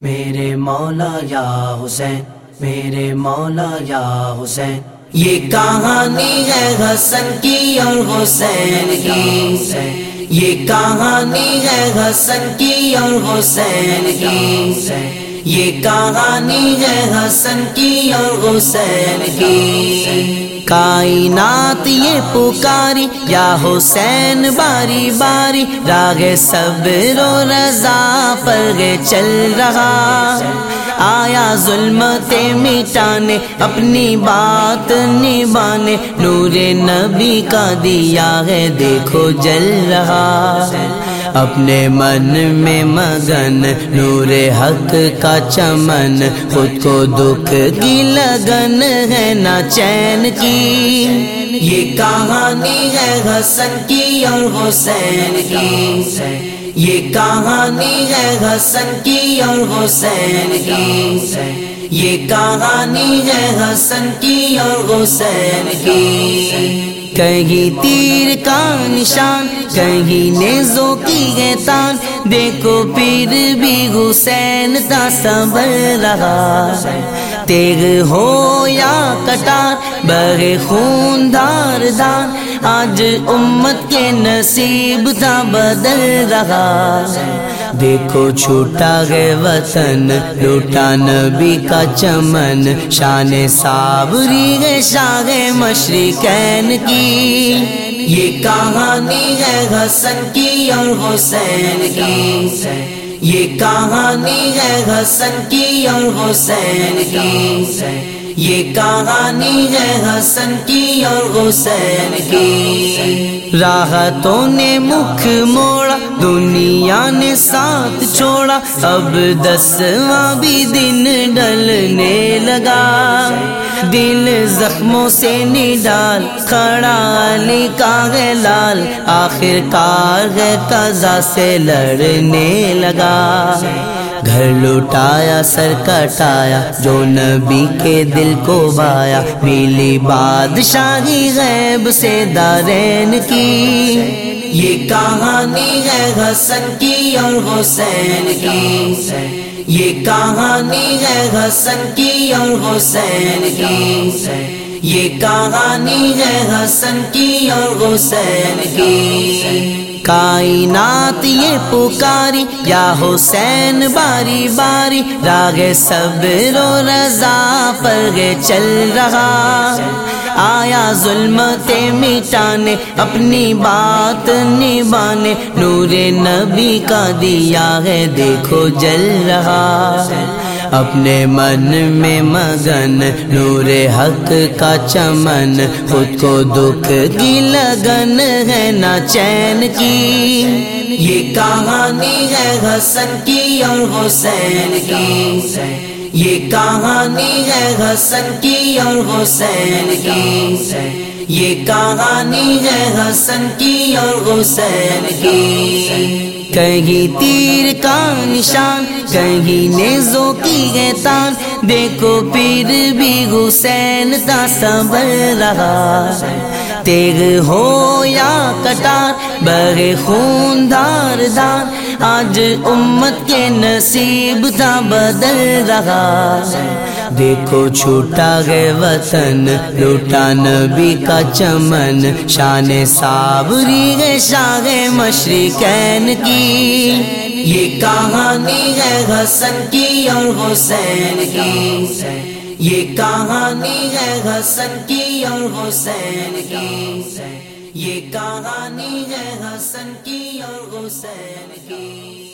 میرے مولا یا حسین، میرے مولا یا حسین۔ یہ کہانی ہے حسن کی اور حسین کی۔ یہ کہانی ہے حسن کی اور حسین کی۔ یہ کہانی ہے حسن کی اور حسین کی۔ کائنات یہ پکاری، یا حسین باری باری، راگ صبر و رضا پر چل رہا۔ آیا ظلمت مٹانے، اپنی بات نبانے نور نبی کا دیا ہے، دیکھو جل رہا۔ اپنے من میں مگن، نور حق کا چمن، خود کو دکھ کی لگن ہے نا چین کی۔ یہ کہانی ہے حسن کی اور حسین کی۔ یہ کہانی ہے حسن کی اور حسین کی۔ یہ کہانی ہے حسن کی اور حسین کی۔ کہیں تیر کا نشان، کہیں نیزوں کی ہے دیکھو پھر بھی حسین کا صبر رہا۔ تیغ ہو یا کٹار بر خون دار دار آج امت کے نصیب تھا بدل رہا۔ دیکھو چھوٹا گئے وطن، لوٹا نبی کا چمن۔ شان صابری ہے، شاہ مشرقین کی۔ یہ کہانی ہے حسن کی اور حسین کی۔ یہ کہانی ہے حسن کی اور حسین کی۔ یہ کہانی ہے حسن کی اور حسین کی۔ راحتوں نے مکھ موڑا، دنیا نے ساتھ چھوڑا۔ اب دسواں بھی دن ڈلنے لگا۔ دل زخموں سے نڈال کھڑا علی کا ہے لال۔ آخر کار ہے قضا سے لڑنے لگا۔ گھر لوٹایا، سر کٹایا، جو نبی کے دل کو بایا۔ میلی بادشاہی غیب سے دارین کی۔ یہ کہانی ہے حسن کی اور حسین کی۔ یہ کہانی ہے حسن کی اور حسین کی۔ یہ کہانی ہے حسن کی اور حسین کی۔ کائنات یہ پکاری، یا حسین باری باری، راگ صبر و رضا پر گے چل رہا۔ آیا ظلمت مٹانے، اپنی بات نبانے نور نبی کا دیا ہے، دیکھو جل رہا۔ اپنے من میں مگن، نور حق کا چمن، خود کو دکھ کی لگن ہے نا چین کی۔ یہ کہانی ہے حسن کی اور حسین کی۔ یہ کہانی ہے حسن کی اور حسین کی۔ یہ کہانی ہے حسن کی اور حسین کی۔ کہیں تیر کا نشان، کہیں نیزوں کی ہے تان دیکھو پھر بھی حسین کا صبر رہا۔ تیغ ہو یا کٹار بر خون دار دار آج امت کے نصیب تھا بدل رہا۔ دیکھو چھوٹا گئے وطن، لوٹا نبی کا چمن۔ شان صابری ہے، شاہ مشرقین کی۔ یہ کہانی ہے حسن کی اور حسین کی۔ یہ کہانی ہے حسن کی اور حسین کی۔ یہ کہانی ہے حسن کی اور حسین کی۔